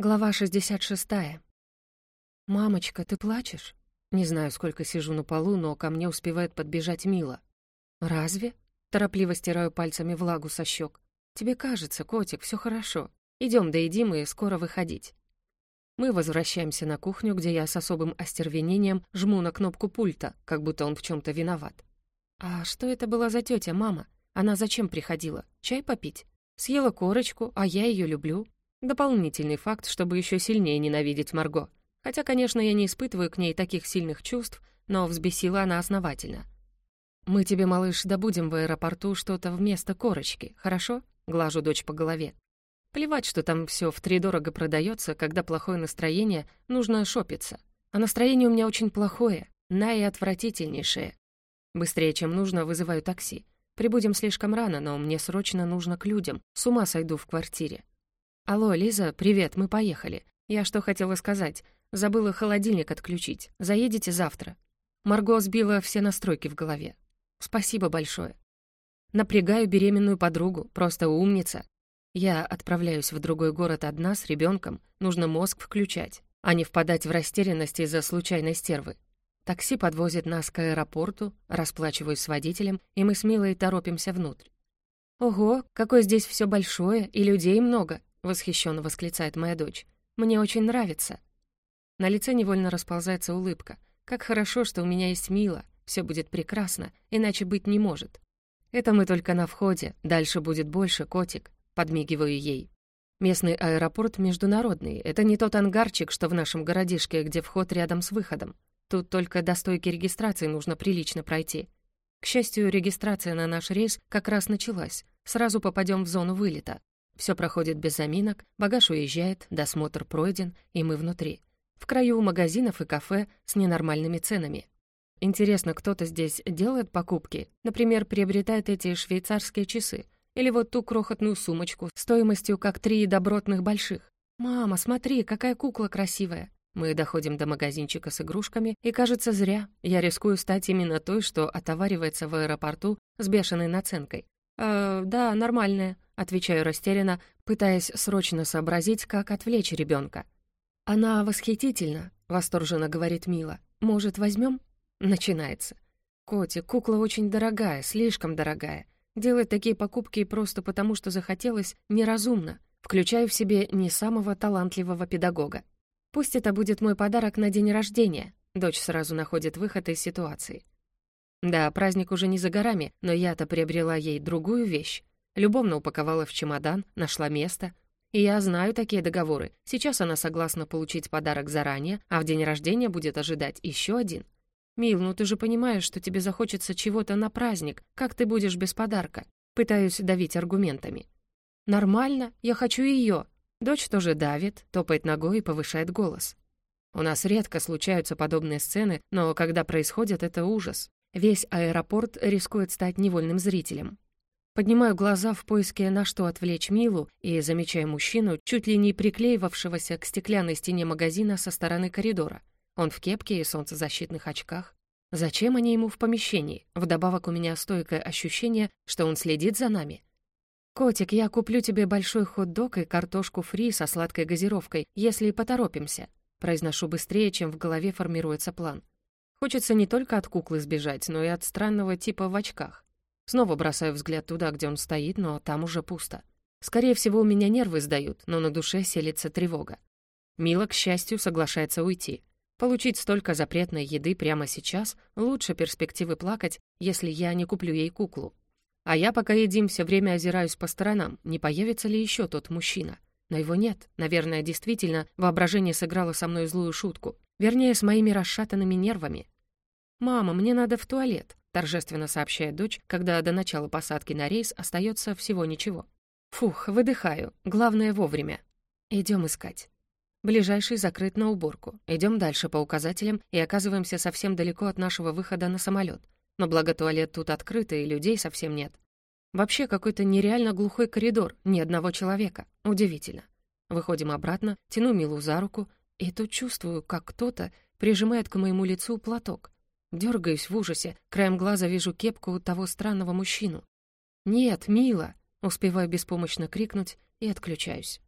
Глава 66. «Мамочка, ты плачешь?» Не знаю, сколько сижу на полу, но ко мне успевает подбежать Мила. «Разве?» Торопливо стираю пальцами влагу со щек. «Тебе кажется, котик, все хорошо. Идем доедим и скоро выходить». Мы возвращаемся на кухню, где я с особым остервенением жму на кнопку пульта, как будто он в чем то виноват. «А что это была за тетя, мама? Она зачем приходила? Чай попить? Съела корочку, а я ее люблю. Дополнительный факт, чтобы еще сильнее ненавидеть Марго. Хотя, конечно, я не испытываю к ней таких сильных чувств, но взбесила она основательно. «Мы тебе, малыш, добудем в аэропорту что-то вместо корочки, хорошо?» Глажу дочь по голове. Плевать, что там все втридорого продается, когда плохое настроение, нужно шопиться. А настроение у меня очень плохое, наиотвратительнейшее. Быстрее, чем нужно, вызываю такси. Прибудем слишком рано, но мне срочно нужно к людям. С ума сойду в квартире. «Алло, Лиза, привет, мы поехали. Я что хотела сказать? Забыла холодильник отключить. Заедете завтра?» Марго сбила все настройки в голове. «Спасибо большое». Напрягаю беременную подругу, просто умница. Я отправляюсь в другой город одна с ребенком, нужно мозг включать, а не впадать в растерянность из-за случайной стервы. Такси подвозит нас к аэропорту, расплачиваюсь с водителем, и мы с Милой торопимся внутрь. Ого, какое здесь все большое, и людей много. — восхищенно восклицает моя дочь. «Мне очень нравится». На лице невольно расползается улыбка. «Как хорошо, что у меня есть Мила. Все будет прекрасно, иначе быть не может». «Это мы только на входе, дальше будет больше, котик», — подмигиваю ей. Местный аэропорт международный. Это не тот ангарчик, что в нашем городишке, где вход рядом с выходом. Тут только до стойки регистрации нужно прилично пройти. К счастью, регистрация на наш рейс как раз началась. Сразу попадем в зону вылета. Все проходит без заминок, багаж уезжает, досмотр пройден, и мы внутри. В краю магазинов и кафе с ненормальными ценами. Интересно, кто-то здесь делает покупки? Например, приобретает эти швейцарские часы? Или вот ту крохотную сумочку стоимостью как три добротных больших? «Мама, смотри, какая кукла красивая!» Мы доходим до магазинчика с игрушками, и, кажется, зря. Я рискую стать именно той, что отоваривается в аэропорту с бешеной наценкой. «Э, да, нормальная», Отвечаю растерянно, пытаясь срочно сообразить, как отвлечь ребенка. «Она восхитительна», — восторженно говорит Мила. «Может, возьмем?» Начинается. «Котик, кукла очень дорогая, слишком дорогая. Делать такие покупки просто потому, что захотелось, неразумно. Включаю в себе не самого талантливого педагога. Пусть это будет мой подарок на день рождения». Дочь сразу находит выход из ситуации. Да, праздник уже не за горами, но я-то приобрела ей другую вещь любовно упаковала в чемодан, нашла место. И я знаю такие договоры. Сейчас она согласна получить подарок заранее, а в день рождения будет ожидать еще один. «Мил, ну ты же понимаешь, что тебе захочется чего-то на праздник. Как ты будешь без подарка?» Пытаюсь давить аргументами. «Нормально, я хочу ее». Дочь тоже давит, топает ногой и повышает голос. У нас редко случаются подобные сцены, но когда происходят, это ужас. Весь аэропорт рискует стать невольным зрителем. Поднимаю глаза в поиске на что отвлечь Милу и замечаю мужчину, чуть ли не приклеивавшегося к стеклянной стене магазина со стороны коридора. Он в кепке и солнцезащитных очках. Зачем они ему в помещении? Вдобавок у меня стойкое ощущение, что он следит за нами. «Котик, я куплю тебе большой хот-дог и картошку фри со сладкой газировкой, если поторопимся», произношу быстрее, чем в голове формируется план. Хочется не только от куклы сбежать, но и от странного типа в очках. Снова бросаю взгляд туда, где он стоит, но там уже пусто. Скорее всего, у меня нервы сдают, но на душе селится тревога. Мила, к счастью, соглашается уйти. Получить столько запретной еды прямо сейчас лучше перспективы плакать, если я не куплю ей куклу. А я, пока едим, все время озираюсь по сторонам, не появится ли еще тот мужчина. Но его нет. Наверное, действительно, воображение сыграло со мной злую шутку. Вернее, с моими расшатанными нервами. «Мама, мне надо в туалет», торжественно сообщает дочь, когда до начала посадки на рейс остается всего ничего. Фух, выдыхаю. Главное вовремя. Идем искать. Ближайший закрыт на уборку. Идем дальше по указателям и оказываемся совсем далеко от нашего выхода на самолет. Но благо туалет тут открыт, и людей совсем нет. Вообще какой-то нереально глухой коридор, ни одного человека. Удивительно. Выходим обратно, тяну Милу за руку, и тут чувствую, как кто-то прижимает к моему лицу платок. Дергаюсь в ужасе, краем глаза вижу кепку того странного мужчину. «Нет, мила!» Успеваю беспомощно крикнуть и отключаюсь.